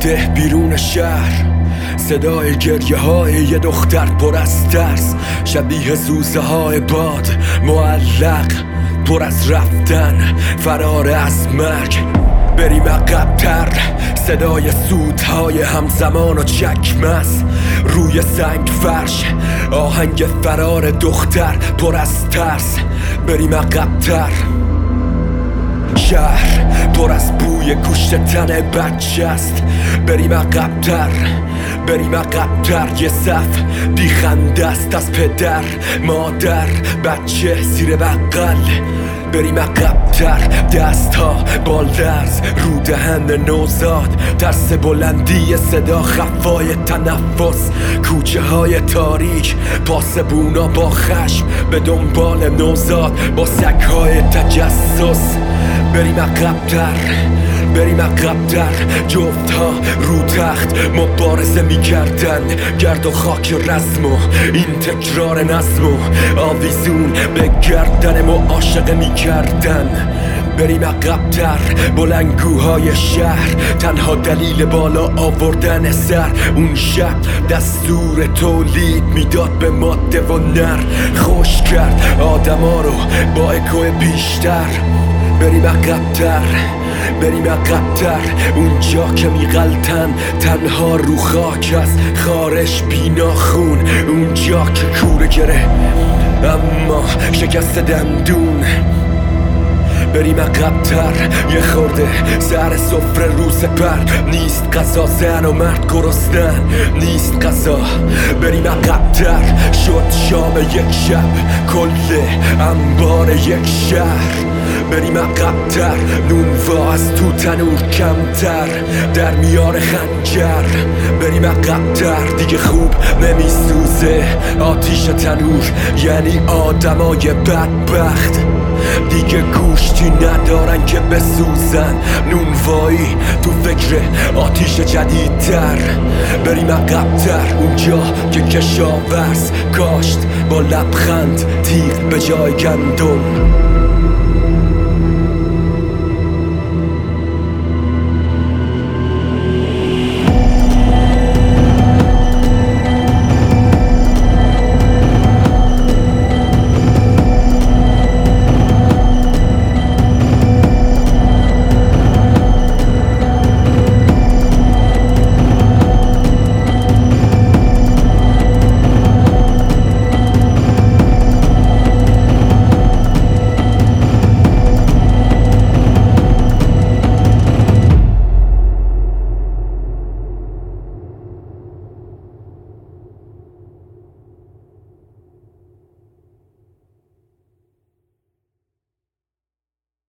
ده بیرون شهر. صدای گریه های یه دختر پر از ترس. شبیه زوزه های باد. معلق پر از رفتن. فرار از مرگ. بریم عقبتر. صدای سودهای همزمان و چکمز روی سنگ فرش. آهنگ فرار دختر پر از ترس. بریم عقبتر. شهر پر از بوی گوشت تن بچه است. بریم عقبتر بریم عقبتر. یه صف بیخنده است از پدر مادر بچه زیر بقل بریم عقبتر دست ها بالدرز. رو دهن نوزاد ترس بلندی صدا خفای تنفس. کوچه های تاریک پاسبونا با خشم. به دنبال نوزاد با سک های تجسس. بریم عقبتر بریم عقبتر جفت ها رو تخت مبارزه می‌کردن. گرد و خاک رسم و این تکرار نظم و آویزون به گردن معاشقه می‌کردن. بریم عقبتر بلنگوهای شهر. تنها دلیل بالا آوردن سر. اون شب دستور تولید می‌داد به ماده و نر. خوش کرد آدما رو با اکو بیشتر. بریم عقبتر بریم عقبتر اونجا که میغلطن تنها رو خاک از خارش بینا خون اونجا که کوره گره اما شکست دندون بریم عقبتر یه خورده سر سفره رو سپر نیست قضا زن و مرد گرستن نیست قضا بریم عقبتر شد شام یک شب کل انبار یک شهر بریم عقبتر نونوا از تو تنور کمتر. در میار خنجر. بریم عقبتر دیگه خوب نمیسوزه. آتیش تنور یعنی آدمای بدبخت. دیگه گوشتی ندارن که بسوزن. نونوایی تو فکر آتیش جدیدتر. بریم عقبتر اونجا که کشاورز کاشت با لبخند تیغ به جای گندم.